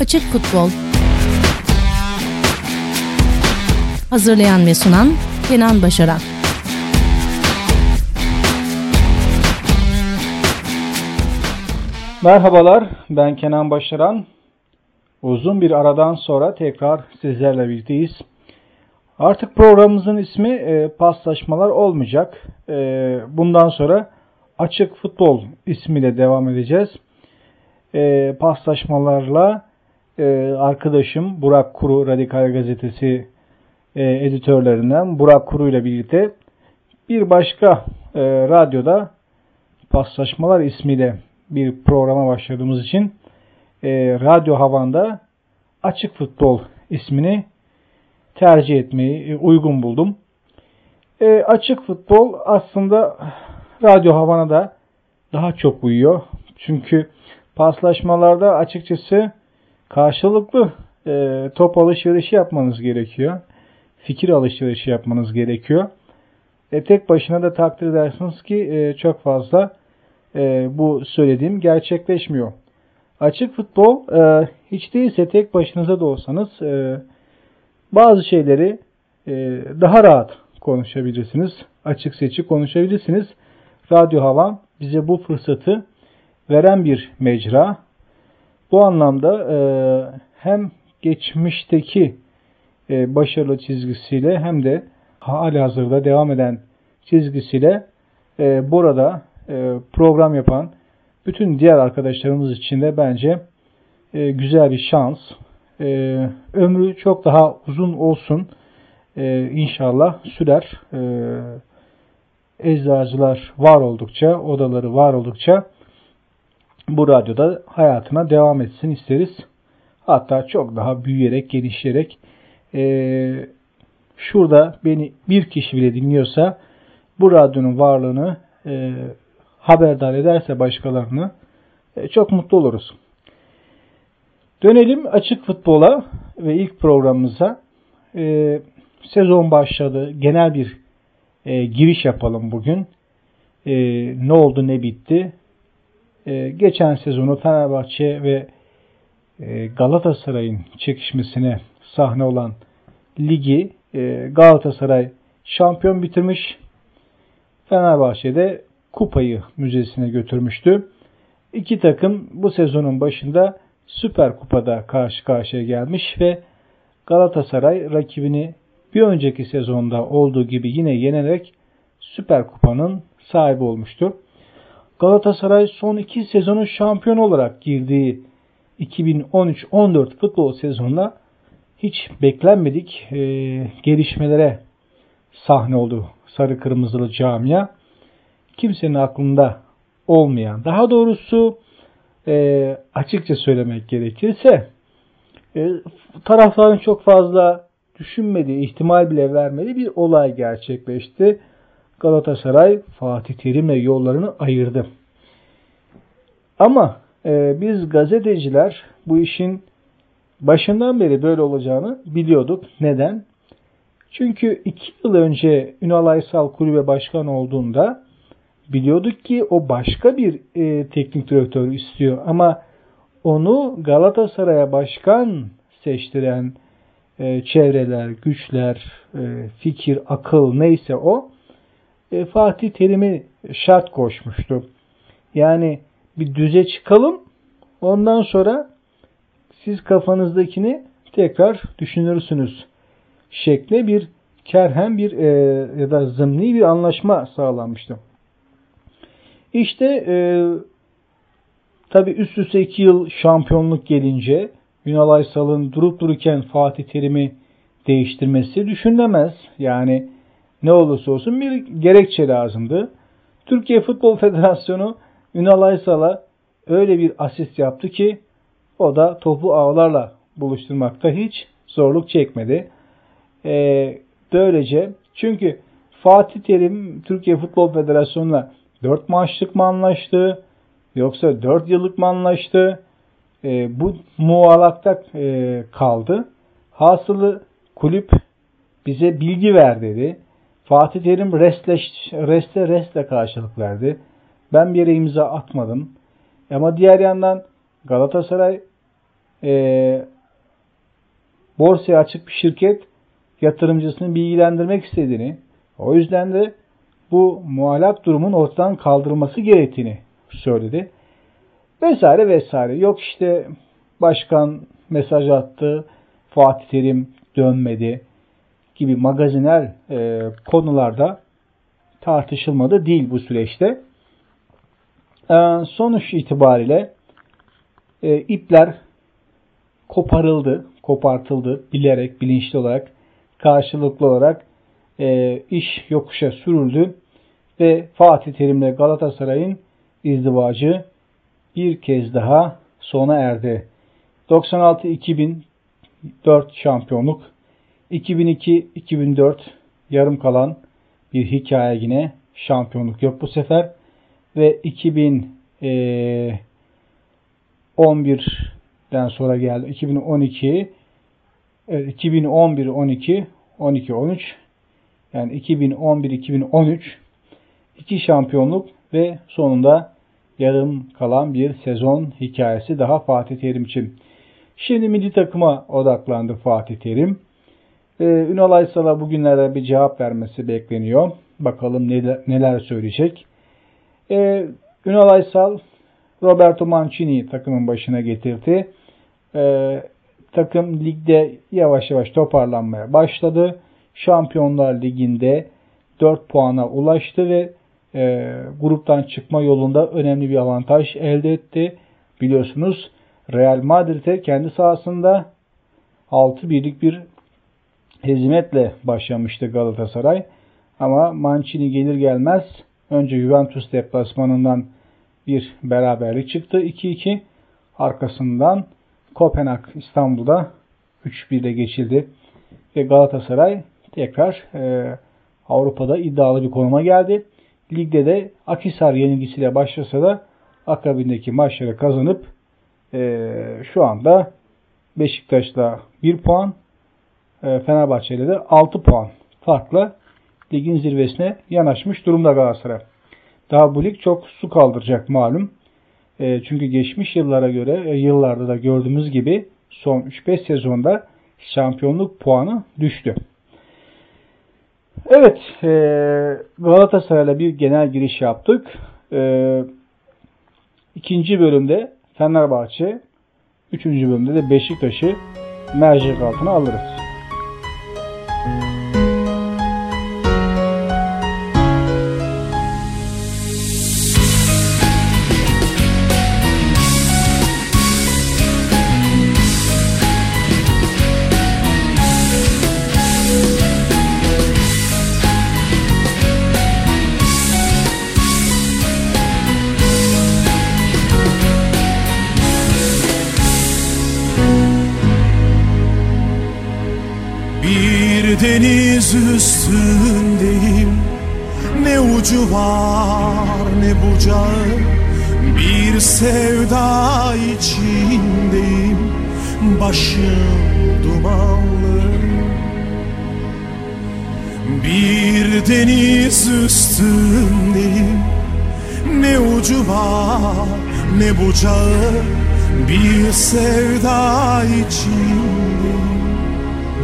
Açık Futbol Hazırlayan ve sunan Kenan Başaran Merhabalar, ben Kenan Başaran. Uzun bir aradan sonra tekrar sizlerle birlikteyiz. Artık programımızın ismi e, paslaşmalar olmayacak. E, bundan sonra Açık Futbol ismiyle devam edeceğiz. E, paslaşmalarla e, arkadaşım Burak Kuru Radikal Gazetesi e, editörlerinden Burak Kuru ile birlikte bir başka e, radyoda paslaşmalar ismiyle bir programa başladığımız için Radyo Havan'da Açık Futbol ismini tercih etmeyi uygun buldum. Açık futbol aslında Radyo Havan'a da daha çok uyuyor. Çünkü paslaşmalarda açıkçası karşılıklı e, top alışverişi yapmanız gerekiyor. Fikir alışverişi yapmanız gerekiyor. E, tek başına da takdir edersiniz ki e, çok fazla e, bu söylediğim gerçekleşmiyor. Açık futbol e, hiç değilse tek başınıza da olsanız e, bazı şeyleri e, daha rahat konuşabilirsiniz. Açık seçik konuşabilirsiniz. Radyo Havan bize bu fırsatı veren bir mecra. Bu anlamda e, hem geçmişteki e, başarılı çizgisiyle hem de hali hazırda devam eden çizgisiyle e, burada e, program yapan bütün diğer arkadaşlarımız için de bence e, güzel bir şans. E, ömrü çok daha uzun olsun. E, inşallah sürer. E, eczacılar var oldukça, odaları var oldukça bu radyoda hayatına devam etsin isteriz. Hatta çok daha büyüyerek, gelişerek e, şurada beni bir kişi bile dinliyorsa bu radyonun varlığını e, haberdar ederse başkalarını e, çok mutlu oluruz. Dönelim açık futbola ve ilk programımıza. E, sezon başladı. Genel bir e, giriş yapalım bugün. E, ne oldu ne bitti. E, geçen sezonu Fenerbahçe ve e, Galatasaray'ın çekişmesine sahne olan ligi e, Galatasaray şampiyon bitirmiş. Fenerbahçe'de kupayı müzesine götürmüştü. İki takım bu sezonun başında Süper Kupa'da karşı karşıya gelmiş ve Galatasaray rakibini bir önceki sezonda olduğu gibi yine yenerek Süper Kupa'nın sahibi olmuştu. Galatasaray son iki sezonu şampiyon olarak girdiği 2013-14 futbol sezonuna hiç beklenmedik e, gelişmelere sahne oldu sarı kırmızılı camia. Kimsenin aklında olmayan, daha doğrusu e, açıkça söylemek gerekirse e, tarafların çok fazla düşünmediği, ihtimal bile vermediği bir olay gerçekleşti. Galatasaray Fatih Terim'le yollarını ayırdı. Ama e, biz gazeteciler bu işin başından beri böyle olacağını biliyorduk. Neden? Çünkü iki yıl önce Ünal Aysal kulübe başkan olduğunda biliyorduk ki o başka bir e, teknik direktör istiyor ama onu Galatasaray'a başkan seçtiren e, çevreler, güçler, e, fikir, akıl neyse o e, Fatih Terim'i şart koşmuştu. Yani bir düze çıkalım ondan sonra siz kafanızdakini tekrar düşünürsünüz şekle bir kerhen bir e, ya da zımni bir anlaşma sağlanmıştı. İşte e, tabi üst üste iki yıl şampiyonluk gelince Ünal Aysal'ın durup dururken Fatih Terim'i değiştirmesi düşünülemez. Yani ne olursa olsun bir gerekçe lazımdı. Türkiye Futbol Federasyonu Ünal Aysal'a öyle bir asist yaptı ki o da topu ağlarla buluşturmakta hiç zorluk çekmedi. Ee, böylece çünkü Fatih Terim Türkiye Futbol Federasyonu'na 4 maçlık mı anlaştı yoksa 4 yıllık mı anlaştı? E, bu muallakta e, kaldı. Hasılı kulüp bize bilgi ver dedi. Fatih Terim restleş, reste restle karşılık verdi. Ben bir yere imza atmadım. Ama diğer yandan Galatasaray e, borsaya açık bir şirket yatırımcısını bilgilendirmek istediğini, o yüzden de bu muallak durumun ortadan kaldırılması gerektiğini söyledi. Vesaire vesaire. Yok işte başkan mesaj attı, Fatih Terim dönmedi gibi magazinel e, konularda tartışılmadı değil bu süreçte. E, sonuç itibariyle e, ipler koparıldı, kopartıldı bilerek, bilinçli olarak, karşılıklı olarak e, iş yokuşa sürüldü ve Fatih Terim'le Galatasaray'ın izdivacı bir kez daha sona erdi. 96-2004 şampiyonluk, 2002-2004 yarım kalan bir hikaye yine şampiyonluk yok bu sefer ve 2011'den sonra geldi 2012 2011 12 12 13 yani 2011 2013 iki şampiyonluk ve sonunda yarım kalan bir sezon hikayesi daha Fatih Terim için. Şimdi milli takıma odaklandı Fatih Terim. Ee, Ünal Aysal'a bugünlerde bir cevap vermesi bekleniyor. Bakalım neler, neler söyleyecek. Ee, Ünal Aysal Roberto Mancini takımın başına getirdi. Ee, takım ligde yavaş yavaş toparlanmaya başladı. Şampiyonlar Ligi'nde 4 puana ulaştı ve e, gruptan çıkma yolunda önemli bir avantaj elde etti. Biliyorsunuz Real Madrid'e kendi sahasında 6 birlik bir hezimetle başlamıştı Galatasaray. Ama Mancini gelir gelmez önce Juventus deplasmanından bir beraberlik çıktı 2-2. Arkasından Kopenhag İstanbul'da 3-1 ile geçildi. Ve Galatasaray tekrar e, Avrupa'da iddialı bir konuma geldi. Ligde de Akisar yenilgisiyle başlasa da akabindeki maçları kazanıp e, şu anda Beşiktaş'la 1 puan, Fenerbahçe ile de 6 puan farkla ligin zirvesine yanaşmış durumda Galatasaray. Daha bu lig çok su kaldıracak malum. E, çünkü geçmiş yıllara göre e, yıllarda da gördüğümüz gibi son 3-5 sezonda şampiyonluk puanı düştü. Evet, e, Galatasaray'la bir genel giriş yaptık. E, ikinci bölümde Fenerbahçe, üçüncü bölümde de Beşiktaş'ı mercek altına alırız. Bucağı Bir sevda içindeyim. Başım dumanlı. Bir deniz üstündeyim. Ne ucu var ne bucağı. Bir sevda içindeyim.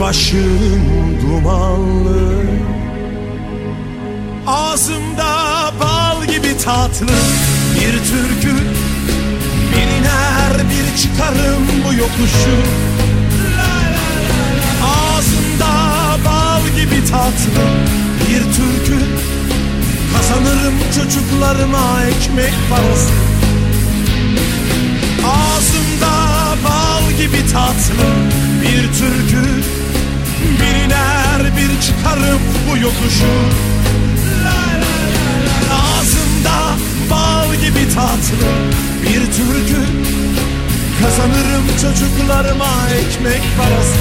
Başım dumanlı. Ağzımda bal gibi tatlı bir türkü. Bir iner bir çıkarım bu yokuşu. Ağzımda bal gibi tatlı bir türkü. Kazanırım çocuklarıma ekmek parası. Ağzımda bal gibi tatlı bir türkü. Bir iner bir çıkarım bu yokuşu gibi tatlı bir türkü. Kazanırım çocuklarıma ekmek parası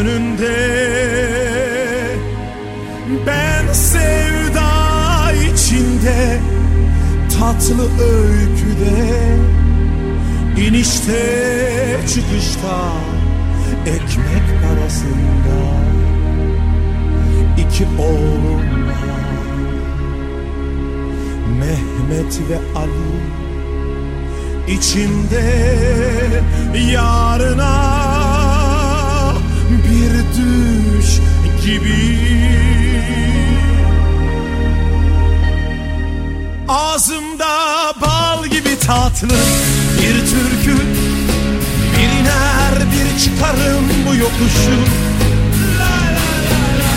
önünde. Ben sevda içinde Tatlı öyküde inişte çıkışta Ekmek parasında iki oğlum Mehmet ve Ali içimde yarına gibi. Ağzımda bal gibi tatlı bir türkü. Bir iner bir çıkarım bu yokuşu.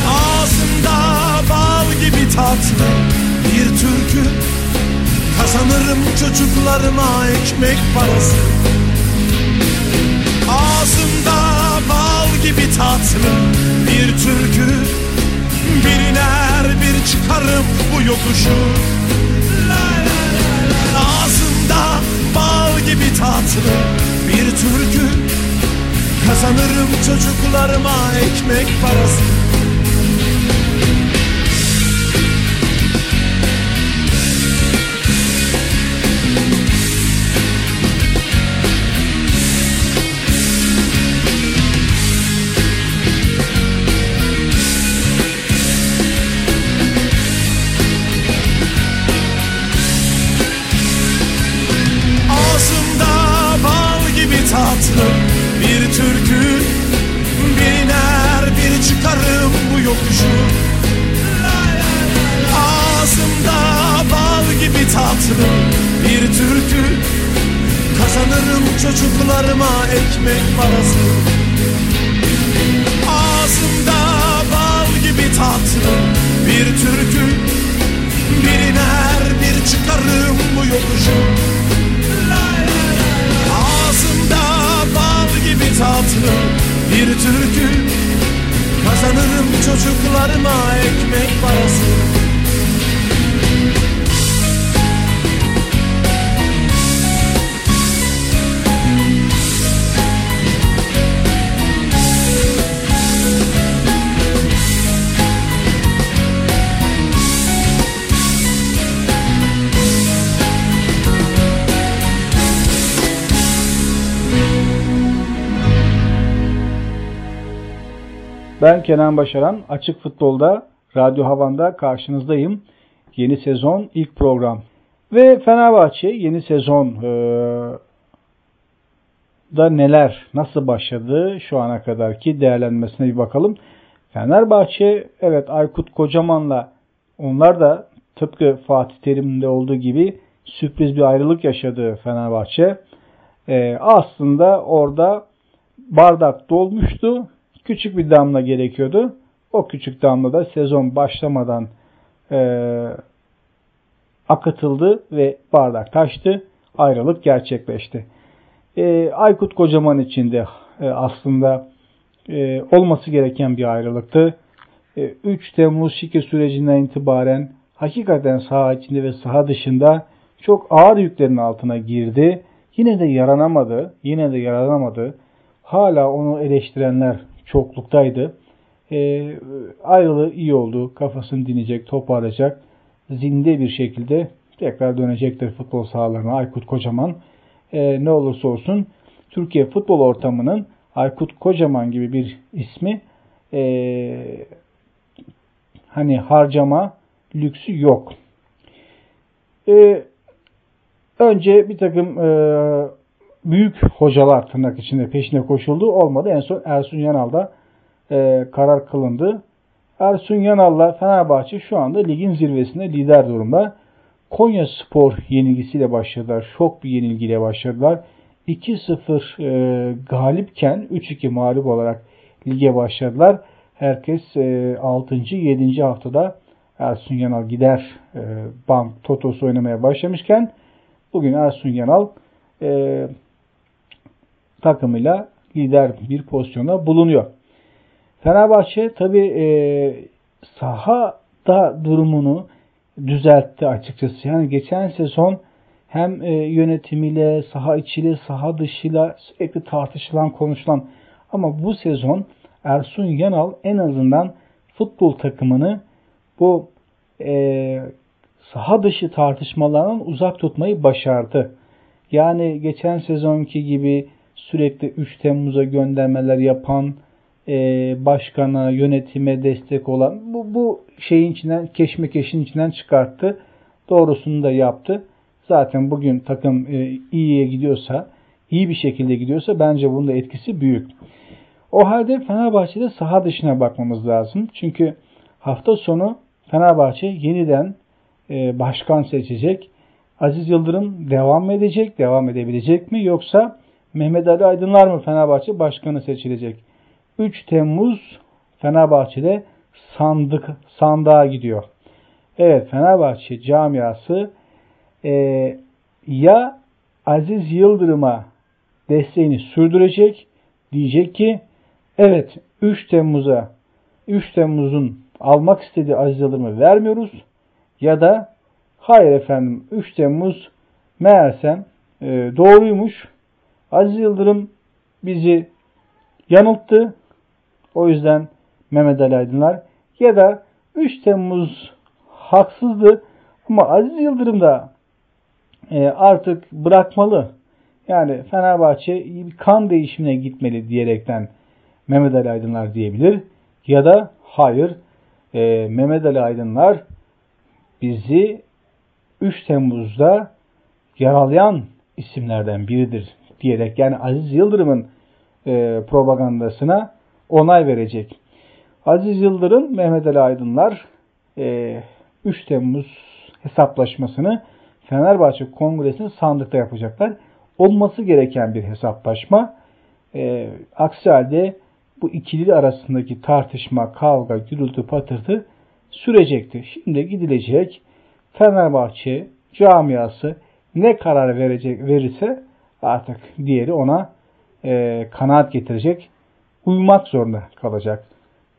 Ağzımda bal gibi tatlı bir türkü. Kazanırım çocuklarıma ekmek parası gibi tatlı bir türkü. Bir iner bir çıkarım bu yokuşu. Ağzımda bal gibi tatlı bir türkü. Kazanırım çocuklarıma ekmek parası çocuklarıma ekmek parası. Ağzımda bal gibi tatlı bir türkü. Bir iner bir çıkarım bu yokuşu. Ağzımda bal gibi tatlı bir türkü. Kazanırım çocuklarıma ekmek parası Ben Kenan Başaran. Açık Futbol'da Radyo Havan'da karşınızdayım. Yeni sezon ilk program. Ve Fenerbahçe yeni sezon e, da neler, nasıl başladı şu ana kadarki değerlenmesine bir bakalım. Fenerbahçe evet Aykut Kocaman'la onlar da tıpkı Fatih Terim'de olduğu gibi sürpriz bir ayrılık yaşadı Fenerbahçe. E, aslında orada bardak dolmuştu küçük bir damla gerekiyordu. O küçük damla da sezon başlamadan e, akıtıldı ve bardak taştı. Ayrılık gerçekleşti. E, Aykut Kocaman için de e, aslında e, olması gereken bir ayrılıktı. E, 3 Temmuz şike sürecinden itibaren hakikaten saha içinde ve saha dışında çok ağır yüklerin altına girdi. Yine de yaranamadı. Yine de yaranamadı. Hala onu eleştirenler çokluktaydı. E, ayrılığı iyi oldu. Kafasını dinleyecek, toparlayacak. Zinde bir şekilde tekrar dönecektir futbol sahalarına Aykut Kocaman. E, ne olursa olsun Türkiye futbol ortamının Aykut Kocaman gibi bir ismi e, hani harcama lüksü yok. E, önce bir takım e, büyük hocalar tırnak içinde peşine koşuldu. Olmadı. En son Ersun Yanal'da e, karar kılındı. Ersun Yanal'la Fenerbahçe şu anda ligin zirvesinde lider durumda. Konya Spor yenilgisiyle başladılar. Şok bir yenilgiyle başladılar. 2-0 e, galipken 3-2 mağlup olarak lige başladılar. Herkes e, 6. 7. haftada Ersun Yanal gider e, bank totosu oynamaya başlamışken bugün Ersun Yanal e, takımıyla lider bir pozisyonda bulunuyor. Fenerbahçe tabi e, sahada durumunu düzeltti açıkçası. Yani geçen sezon hem e, yönetimiyle, saha içiyle, saha dışıyla sürekli tartışılan, konuşulan ama bu sezon Ersun Yanal en azından futbol takımını bu e, saha dışı tartışmalardan uzak tutmayı başardı. Yani geçen sezonki gibi sürekli 3 Temmuz'a göndermeler yapan, e, başkana, yönetime destek olan bu, bu şeyin içinden, keşmekeşin içinden çıkarttı. Doğrusunu da yaptı. Zaten bugün takım e, iyiye gidiyorsa, iyi bir şekilde gidiyorsa bence bunun da etkisi büyük. O halde Fenerbahçe'de saha dışına bakmamız lazım. Çünkü hafta sonu Fenerbahçe yeniden e, başkan seçecek. Aziz Yıldırım devam edecek, devam edebilecek mi? Yoksa Mehmet Ali Aydınlar mı Fenerbahçe başkanı seçilecek? 3 Temmuz Fenerbahçe'de sandık sandığa gidiyor. Evet Fenerbahçe camiası e, ya Aziz Yıldırım'a desteğini sürdürecek diyecek ki evet 3 Temmuz'a 3 Temmuz'un almak istediği Aziz Yıldırım'ı vermiyoruz ya da hayır efendim 3 Temmuz meğersem e, doğruymuş Aziz Yıldırım bizi yanılttı o yüzden Mehmet Ali Aydınlar ya da 3 Temmuz haksızdı ama Aziz Yıldırım da e, artık bırakmalı. Yani Fenerbahçe kan değişimine gitmeli diyerekten Mehmet Ali Aydınlar diyebilir. Ya da hayır e, Mehmet Ali Aydınlar bizi 3 Temmuz'da yaralayan isimlerden biridir diyerek yani Aziz Yıldırım'ın e, propagandasına onay verecek. Aziz Yıldırım, Mehmet Ali Aydınlar e, 3 Temmuz hesaplaşmasını Fenerbahçe Kongresi'nin sandıkta yapacaklar. Olması gereken bir hesaplaşma. E, aksi halde bu ikili arasındaki tartışma, kavga, gürültü, patırtı sürecektir. Şimdi gidilecek Fenerbahçe camiası ne karar verecek verirse artık diğeri ona e, kanaat getirecek uymak zorunda kalacak.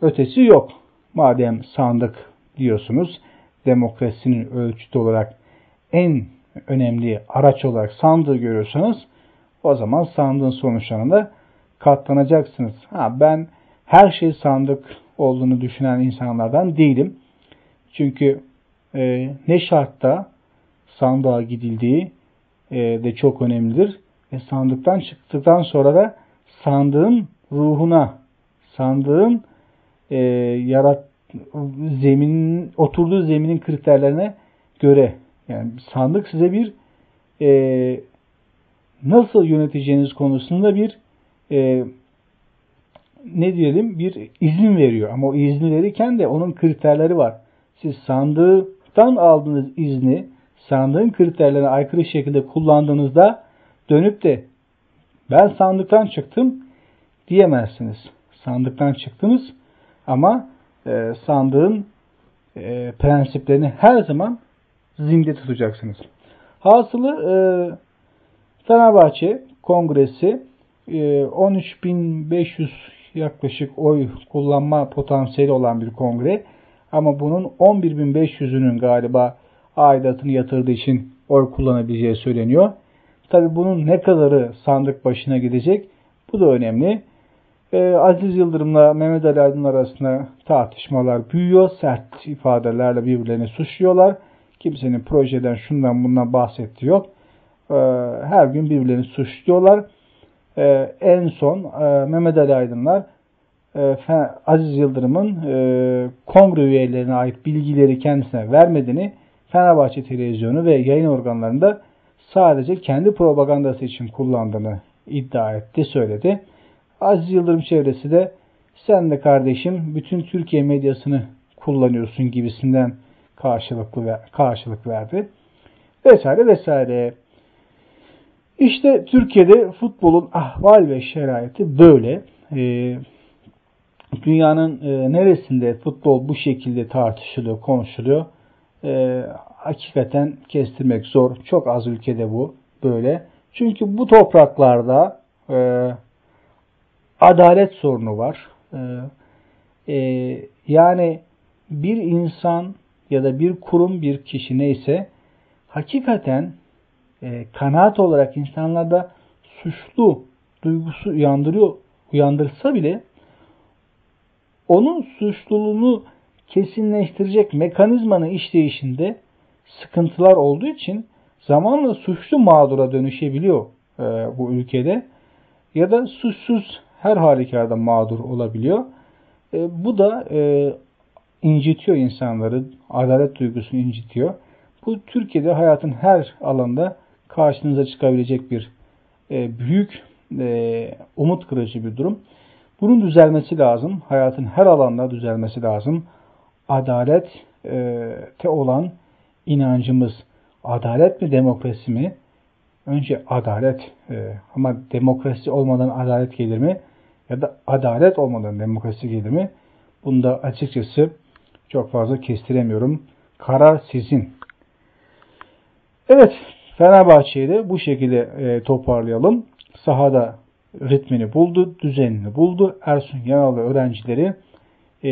Ötesi yok. Madem sandık diyorsunuz, demokrasinin ölçütü olarak en önemli araç olarak sandığı görüyorsanız o zaman sandığın sonuçlarında katlanacaksınız. Ha, ben her şey sandık olduğunu düşünen insanlardan değilim. Çünkü e, ne şartta sandığa gidildiği e, de çok önemlidir. E, sandıktan çıktıktan sonra da sandığın ruhuna, sandığın e, yarat zeminin oturduğu zeminin kriterlerine göre yani sandık size bir e, nasıl yöneteceğiniz konusunda bir e, ne diyelim bir izin veriyor. Ama o izni verirken de onun kriterleri var. Siz sandıktan aldığınız izni sandığın kriterlerine aykırı şekilde kullandığınızda dönüp de ben sandıktan çıktım diyemezsiniz. Sandıktan çıktınız ama e, sandığın e, prensiplerini her zaman zinde tutacaksınız. Hasılı e, Fenerbahçe Kongresi e, 13.500 yaklaşık oy kullanma potansiyeli olan bir kongre. Ama bunun 11.500'ünün galiba aidatını yatırdığı için oy kullanabileceği söyleniyor. Tabi bunun ne kadarı sandık başına gidecek bu da önemli. Ee, Aziz Yıldırım'la Mehmet Ali Aydın arasında tartışmalar büyüyor. Sert ifadelerle birbirlerini suçluyorlar. Kimsenin projeden şundan bundan bahsettiği yok. Ee, her gün birbirlerini suçluyorlar. Ee, en son e, Mehmet Ali Aydınlar e, Aziz Yıldırım'ın e, kongre üyelerine ait bilgileri kendisine vermediğini Fenerbahçe televizyonu ve yayın organlarında sadece kendi propagandası için kullandığını iddia etti, söyledi. Aziz Yıldırım çevresi de sen de kardeşim bütün Türkiye medyasını kullanıyorsun gibisinden karşılıklı karşılık verdi. Vesaire vesaire. İşte Türkiye'de futbolun ahval ve şeraiti böyle. Ee, dünyanın e, neresinde futbol bu şekilde tartışılıyor, konuşuluyor? E, hakikaten kestirmek zor. Çok az ülkede bu böyle. Çünkü bu topraklarda e, adalet sorunu var. E, e, yani bir insan ya da bir kurum bir kişi neyse hakikaten e, kanaat olarak insanlarda suçlu duygusu uyandırıyor, uyandırsa bile onun suçluluğunu kesinleştirecek mekanizmanın işleyişinde sıkıntılar olduğu için zamanla suçlu mağdura dönüşebiliyor e, bu ülkede ya da suçsuz her halükarda mağdur olabiliyor. E, bu da e, incitiyor insanları, adalet duygusunu incitiyor. Bu Türkiye'de hayatın her alanda karşınıza çıkabilecek bir e, büyük e, umut kırıcı bir durum. Bunun düzelmesi lazım. Hayatın her alanda düzelmesi lazım. Adalete olan inancımız adalet mi demokrasi mi? Önce adalet e, ama demokrasi olmadan adalet gelir mi? Ya da adalet olmadan demokrasi gelir mi? Bunda açıkçası çok fazla kestiremiyorum. Karar sizin. Evet Fenerbahçe'yi de bu şekilde e, toparlayalım. Sahada ritmini buldu, düzenini buldu. Ersun Yanal ve öğrencileri e,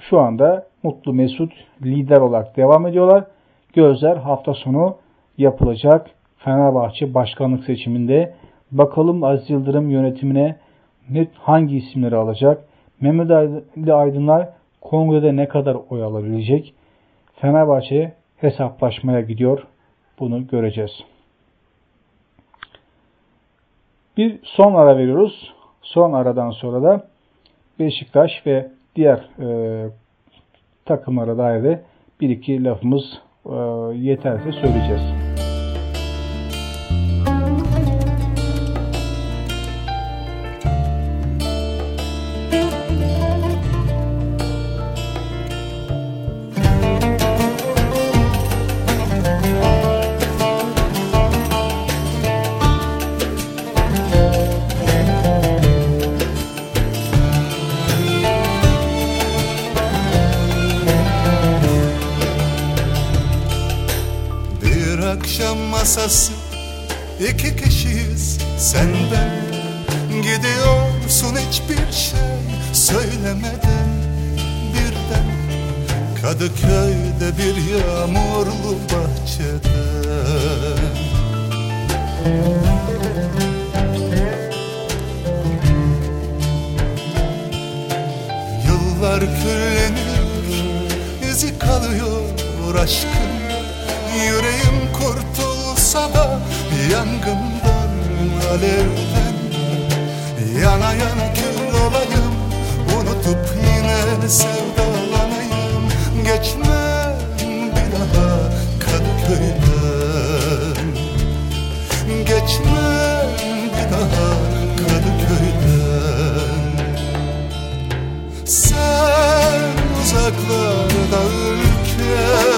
şu anda mutlu mesut lider olarak devam ediyorlar. Gözler hafta sonu yapılacak Fenerbahçe başkanlık seçiminde. Bakalım Aziz Yıldırım yönetimine net hangi isimleri alacak? Mehmet Ali Aydınlar kongrede ne kadar oy alabilecek? Fenerbahçe hesaplaşmaya gidiyor. Bunu göreceğiz. Bir son ara veriyoruz. Son aradan sonra da Beşiktaş ve diğer e, takımlara dair de bir iki lafımız e, yeterse söyleyeceğiz. Masası. İki kişiyiz sen ben Gidiyorsun hiçbir şey söylemeden. Birden Kadıköy'de bir yağmurlu bahçede. Yıllar küllenir, izi kalıyor aşkın Yüreğim kurtulur olsa da yangından alevden Yana yana kül olayım. Unutup yine sevdalanayım. Geçmem bir daha Kadıköy'den. Geçmem bir daha Kadıköy'den. Sen uzaklarda ülken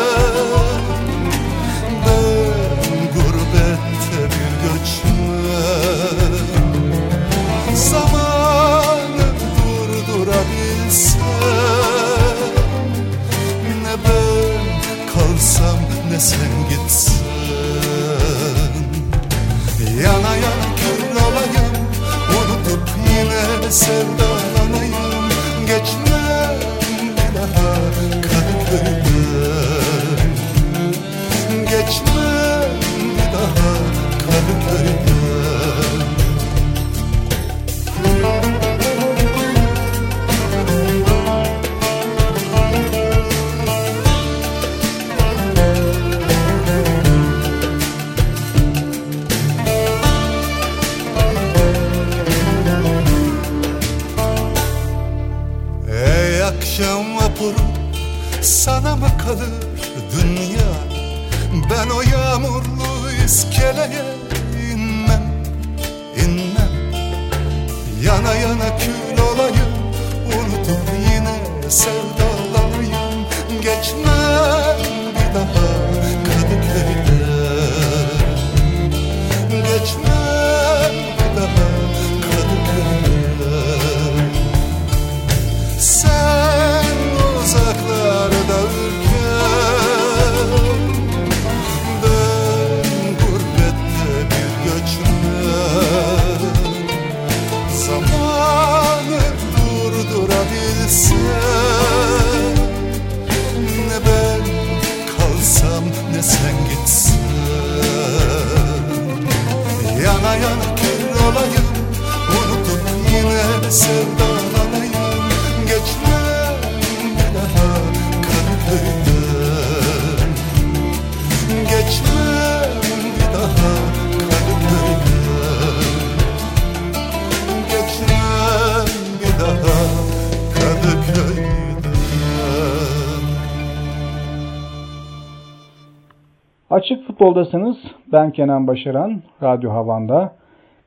Açık futboldasınız. Ben Kenan Başaran. Radyo Havan'da.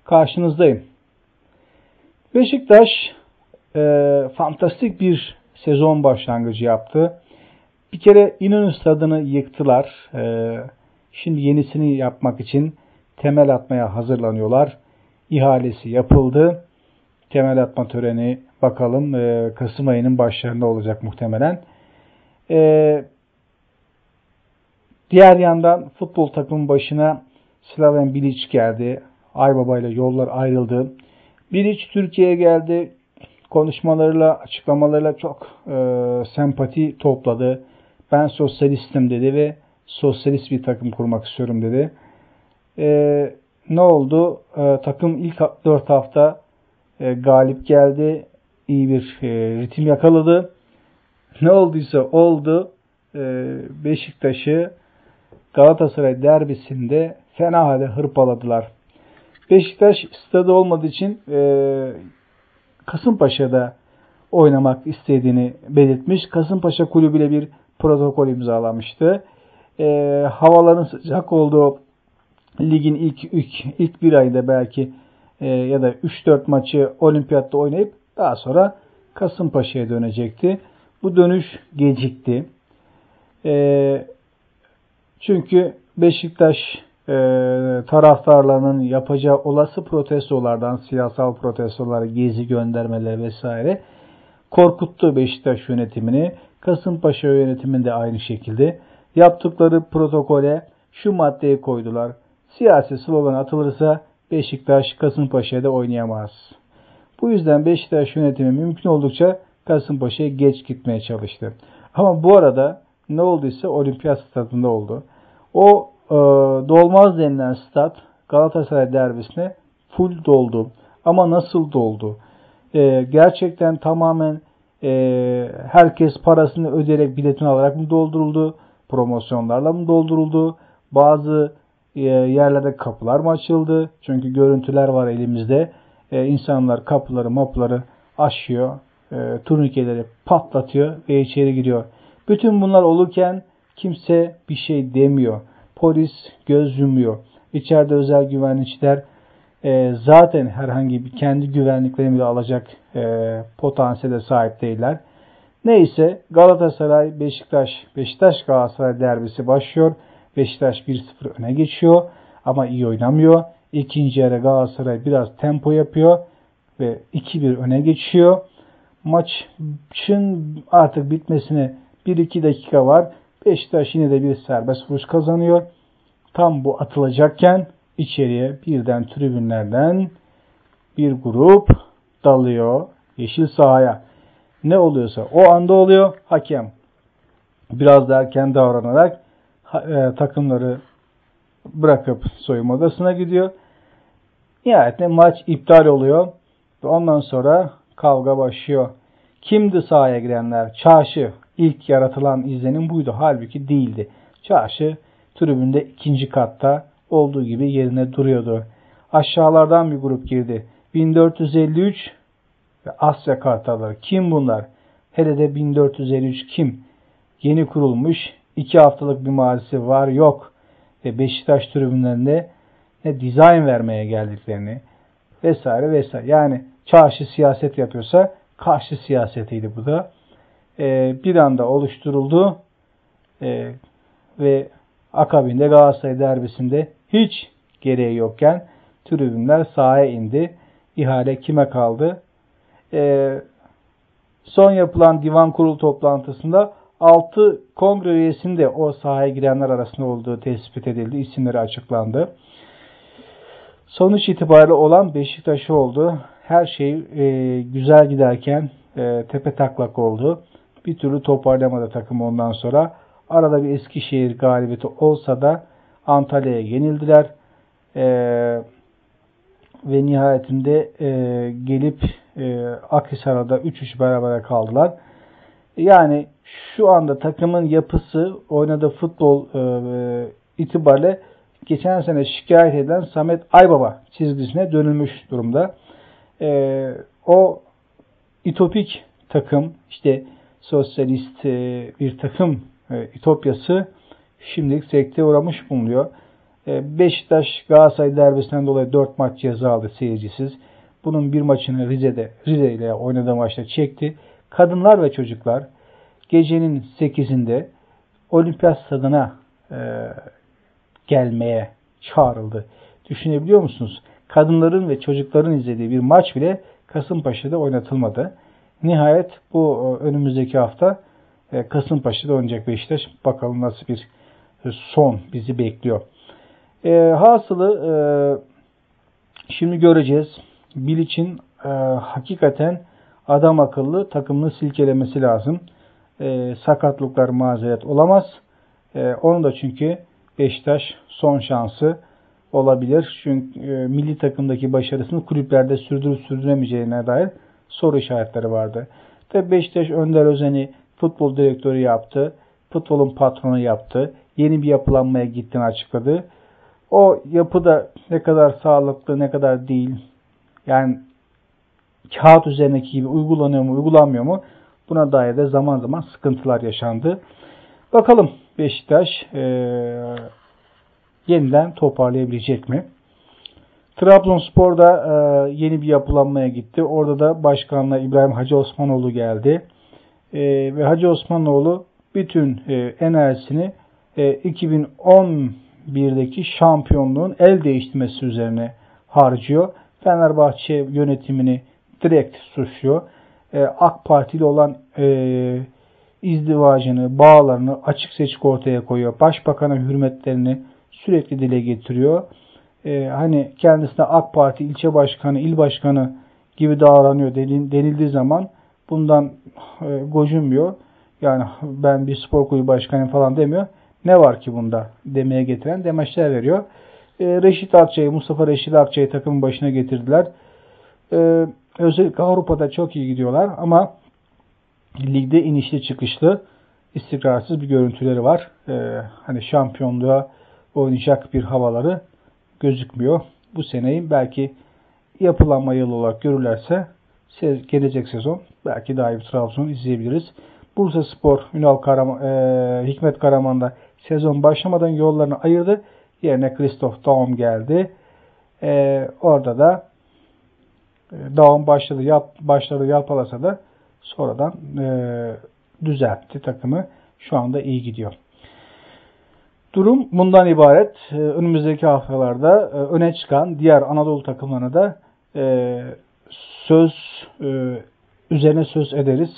Karşınızdayım. Beşiktaş e, fantastik bir sezon başlangıcı yaptı. Bir kere İnönü stadını yıktılar. E, şimdi yenisini yapmak için temel atmaya hazırlanıyorlar. İhalesi yapıldı. Temel atma töreni bakalım e, Kasım ayının başlarında olacak muhtemelen. E, Diğer yandan futbol takımın başına Slaven Bilic geldi. Aybaba ile yollar ayrıldı. Bilic Türkiye'ye geldi. Konuşmalarıyla, açıklamalarıyla çok e, sempati topladı. Ben sosyalistim dedi ve sosyalist bir takım kurmak istiyorum dedi. E, ne oldu? E, takım ilk 4 hafta e, galip geldi. İyi bir e, ritim yakaladı. Ne olduysa oldu. E, Beşiktaş'ı Galatasaray derbisinde fena halde hırpaladılar. Beşiktaş stadı olmadığı için e, Kasımpaşa'da oynamak istediğini belirtmiş. Kasımpaşa kulübüyle bir protokol imzalamıştı. E, havaların sıcak olduğu ligin ilk, ilk, ilk bir ayda belki e, ya da 3-4 maçı olimpiyatta oynayıp daha sonra Kasımpaşa'ya dönecekti. Bu dönüş gecikti. E, çünkü Beşiktaş e, taraftarlarının yapacağı olası protestolardan, siyasal protestolar, gezi göndermeleri vesaire korkuttu Beşiktaş yönetimini. Kasımpaşa yönetiminde aynı şekilde yaptıkları protokole şu maddeyi koydular. Siyasi slogan atılırsa Beşiktaş Kasımpaşa'da oynayamaz. Bu yüzden Beşiktaş yönetimi mümkün oldukça Kasımpaşa'ya geç gitmeye çalıştı. Ama bu arada ne olduysa olimpiyat stadında oldu. O e, dolmaz denilen stat Galatasaray derbisine full doldu. Ama nasıl doldu? E, gerçekten tamamen e, herkes parasını ödeyerek biletini alarak mı dolduruldu? Promosyonlarla mı dolduruldu? Bazı e, yerlerde kapılar mı açıldı? Çünkü görüntüler var elimizde. E, insanlar kapıları mapları aşıyor. E, turnikeleri patlatıyor ve içeri giriyor. Bütün bunlar olurken kimse bir şey demiyor. Polis göz yumuyor. İçeride özel güvenlikçiler e, zaten herhangi bir kendi güvenliklerini bile alacak e, potansiyele sahip değiller. Neyse Galatasaray Beşiktaş Beşiktaş Galatasaray derbisi başlıyor. Beşiktaş 1-0 öne geçiyor ama iyi oynamıyor. İkinci yarı Galatasaray biraz tempo yapıyor ve 2-1 öne geçiyor. Maçın artık bitmesine 1-2 dakika var. Beşiktaş yine de bir serbest vuruş kazanıyor. Tam bu atılacakken içeriye birden tribünlerden bir grup dalıyor yeşil sahaya. Ne oluyorsa o anda oluyor. Hakem biraz da erken davranarak e, takımları bırakıp soyunma odasına gidiyor. Nihayetinde maç iptal oluyor. Ve ondan sonra kavga başlıyor. Kimdi sahaya girenler? Çarşı. İlk yaratılan izlenim buydu. Halbuki değildi. Çarşı tribünde ikinci katta olduğu gibi yerine duruyordu. Aşağılardan bir grup girdi. 1453 ve Asya Kartalları. Kim bunlar? Hele de 1453 kim? Yeni kurulmuş. iki haftalık bir mazisi var yok. Ve Beşiktaş tribünlerinde ne dizayn vermeye geldiklerini vesaire vesaire. Yani çarşı siyaset yapıyorsa karşı siyasetiydi bu da. Ee, bir anda oluşturuldu ee, ve akabinde Galatasaray derbisinde hiç gereği yokken tribünler sahaya indi. İhale kime kaldı? Ee, son yapılan divan kurulu toplantısında 6 kongre üyesinin de o sahaya girenler arasında olduğu tespit edildi. İsimleri açıklandı. Sonuç itibariyle olan Beşiktaş oldu. Her şey e, güzel giderken e, tepe taklak oldu. Bir türlü toparlamadı takım ondan sonra. Arada bir Eskişehir galibiyeti olsa da Antalya'ya yenildiler. Ee, ve nihayetinde e, gelip e, Akhisar'da 3-3 beraber kaldılar. Yani şu anda takımın yapısı, oynadığı futbol e, itibariyle geçen sene şikayet edilen Samet Aybaba çizgisine dönülmüş durumda. E, o itopik takım, işte sosyalist bir takım e, itopyası şimdilik sekteye uğramış bulunuyor. E, Beşiktaş Galatasaray derbisinden dolayı 4 maç ceza aldı seyircisiz. Bunun bir maçını Rize'de Rize ile oynadığı maçta çekti. Kadınlar ve çocuklar gecenin 8'inde olimpiyat stadına e, gelmeye çağrıldı. Düşünebiliyor musunuz? Kadınların ve çocukların izlediği bir maç bile Kasımpaşa'da oynatılmadı. Nihayet bu e, önümüzdeki hafta e, Kasımpaşa'da oynayacak Beşiktaş. Bakalım nasıl bir e, son bizi bekliyor. E, hasılı e, şimdi göreceğiz. Bilic'in e, hakikaten adam akıllı takımını silkelemesi lazım. E, sakatlıklar mazeret olamaz. E, onun da çünkü Beşiktaş son şansı olabilir. Çünkü e, milli takımdaki başarısını kulüplerde sürdürüp sürdüremeyeceğine dair soru işaretleri vardı. Tabi Beşiktaş Önder Özen'i futbol direktörü yaptı. Futbolun patronu yaptı. Yeni bir yapılanmaya gittiğini açıkladı. O yapıda ne kadar sağlıklı ne kadar değil yani kağıt üzerindeki gibi uygulanıyor mu uygulanmıyor mu buna dair de zaman zaman sıkıntılar yaşandı. Bakalım Beşiktaş e, yeniden toparlayabilecek mi? Trabzonspor'da e, yeni bir yapılanmaya gitti. Orada da başkanla İbrahim Hacı Osmanoğlu geldi. E, ve Hacı Osmanoğlu bütün e, enerjisini e, 2011'deki şampiyonluğun el değiştirmesi üzerine harcıyor. Fenerbahçe yönetimini direkt suçluyor. E, AK Parti ile olan e, izdivacını, bağlarını açık seçik ortaya koyuyor. Başbakan'a hürmetlerini sürekli dile getiriyor. Ee, hani kendisine AK Parti ilçe başkanı, il başkanı gibi davranıyor denildiği zaman bundan e, gocunmuyor. Yani ben bir spor kulübü başkanıyım falan demiyor. Ne var ki bunda demeye getiren demeçler veriyor. E, Reşit Akçay'ı, Mustafa Reşit Akçay'ı takımın başına getirdiler. E, özellikle Avrupa'da çok iyi gidiyorlar ama ligde inişli çıkışlı istikrarsız bir görüntüleri var. E, hani şampiyonluğa oynayacak bir havaları gözükmüyor. Bu seneyi belki yapılanma yılı olarak görürlerse gelecek sezon belki daha iyi bir Trabzon izleyebiliriz. Bursa Spor, Ünal Karaman, e, Hikmet Karaman da sezon başlamadan yollarını ayırdı. Yerine Christoph Daum geldi. E, orada da e, Daum başladı, yap, başladı yalpalasa da sonradan e, düzeltti takımı. Şu anda iyi gidiyor. Durum bundan ibaret. Ee, önümüzdeki haftalarda e, öne çıkan diğer Anadolu takımlarına da e, söz e, üzerine söz ederiz.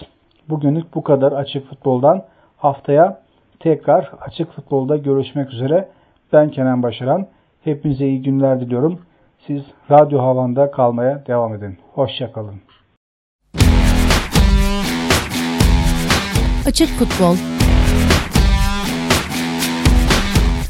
Bugünlük bu kadar açık futboldan. Haftaya tekrar açık futbolda görüşmek üzere. Ben Kenan Başaran. Hepinize iyi günler diliyorum. Siz radyo havanda kalmaya devam edin. Hoşçakalın. Açık Futbol